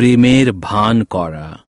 প্রেমের ভান করা